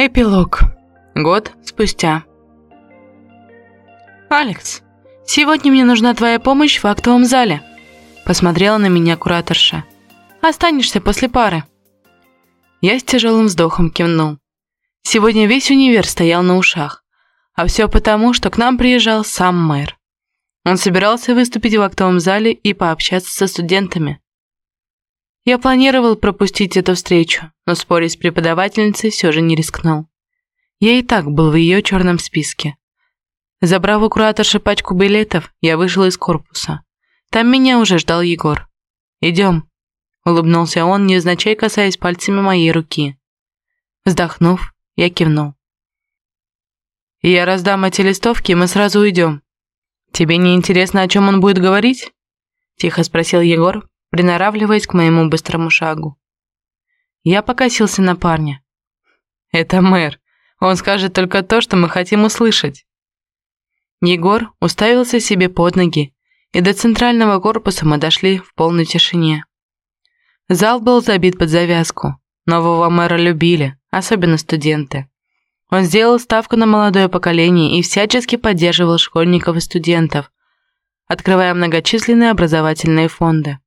Эпилог. Год спустя. «Алекс, сегодня мне нужна твоя помощь в актовом зале», посмотрела на меня кураторша. «Останешься после пары». Я с тяжелым вздохом кивнул. Сегодня весь универ стоял на ушах. А все потому, что к нам приезжал сам мэр. Он собирался выступить в актовом зале и пообщаться со студентами. Я планировал пропустить эту встречу, но спорить с преподавательницей все же не рискнул. Я и так был в ее черном списке. Забрав у кураторши пачку билетов, я вышел из корпуса. Там меня уже ждал Егор. «Идем», — улыбнулся он, невзначай касаясь пальцами моей руки. Вздохнув, я кивнул. «Я раздам эти листовки, и мы сразу уйдем. Тебе не интересно, о чем он будет говорить?» Тихо спросил Егор, приноравливаясь к моему быстрому шагу. Я покосился на парня. «Это мэр. Он скажет только то, что мы хотим услышать». Егор уставился себе под ноги, и до центрального корпуса мы дошли в полной тишине. Зал был забит под завязку. Нового мэра любили, особенно студенты. Он сделал ставку на молодое поколение и всячески поддерживал школьников и студентов, открывая многочисленные образовательные фонды.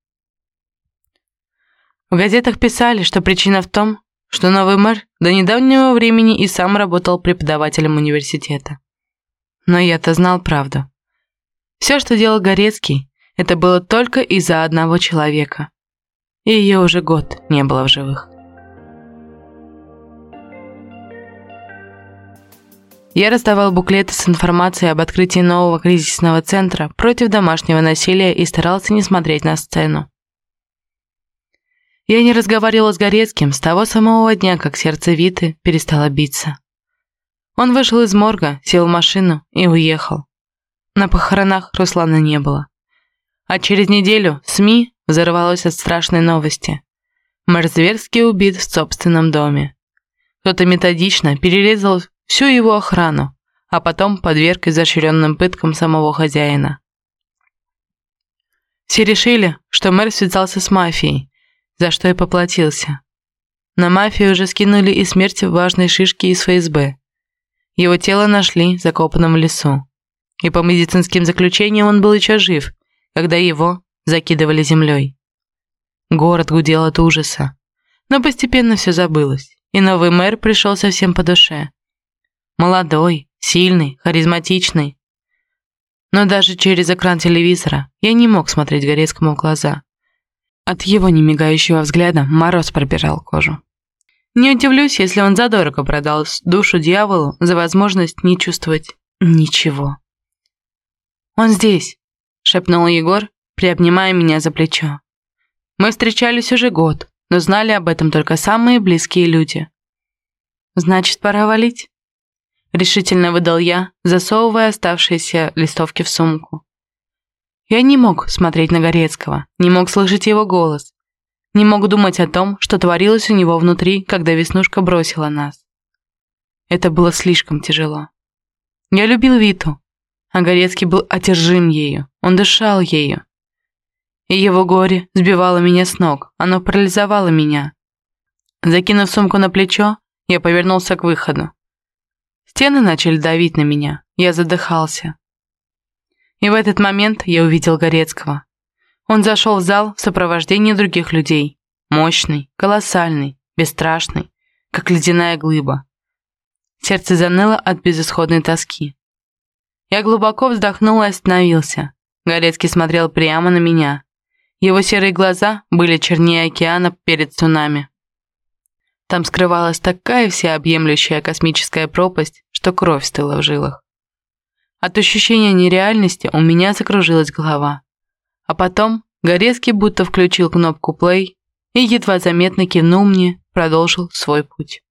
В газетах писали, что причина в том, что новый мэр до недавнего времени и сам работал преподавателем университета. Но я-то знал правду. Все, что делал Горецкий, это было только из-за одного человека. И ее уже год не было в живых. Я раздавал буклеты с информацией об открытии нового кризисного центра против домашнего насилия и старался не смотреть на сцену. Я не разговаривала с Горецким с того самого дня, как сердце Виты перестало биться. Он вышел из морга, сел в машину и уехал. На похоронах Руслана не было. А через неделю СМИ взорвалось от страшной новости. Мэр зверски убит в собственном доме. Кто-то методично перерезал всю его охрану, а потом подверг изощренным пыткам самого хозяина. Все решили, что мэр связался с мафией, за что и поплатился. На мафию уже скинули и смерть важной шишки из ФСБ. Его тело нашли в лесу. И по медицинским заключениям он был еще жив, когда его закидывали землей. Город гудел от ужаса. Но постепенно все забылось, и новый мэр пришел совсем по душе. Молодой, сильный, харизматичный. Но даже через экран телевизора я не мог смотреть Горецкому в глаза. От его немигающего взгляда мороз пробирал кожу. Не удивлюсь, если он задорого продал душу дьяволу за возможность не чувствовать ничего. «Он здесь», — шепнул Егор, приобнимая меня за плечо. «Мы встречались уже год, но знали об этом только самые близкие люди». «Значит, пора валить?» Решительно выдал я, засовывая оставшиеся листовки в сумку. Я не мог смотреть на Горецкого, не мог слышать его голос, не мог думать о том, что творилось у него внутри, когда Веснушка бросила нас. Это было слишком тяжело. Я любил Виту, а Горецкий был отержим ею, он дышал ею. И его горе сбивало меня с ног, оно парализовало меня. Закинув сумку на плечо, я повернулся к выходу. Стены начали давить на меня, я задыхался. И в этот момент я увидел Горецкого. Он зашел в зал в сопровождении других людей. Мощный, колоссальный, бесстрашный, как ледяная глыба. Сердце заныло от безысходной тоски. Я глубоко вздохнул и остановился. Горецкий смотрел прямо на меня. Его серые глаза были чернее океана перед цунами. Там скрывалась такая всеобъемлющая космическая пропасть, что кровь стыла в жилах. От ощущения нереальности у меня закружилась голова. А потом Горецкий будто включил кнопку play и едва заметно кивнул мне, продолжил свой путь.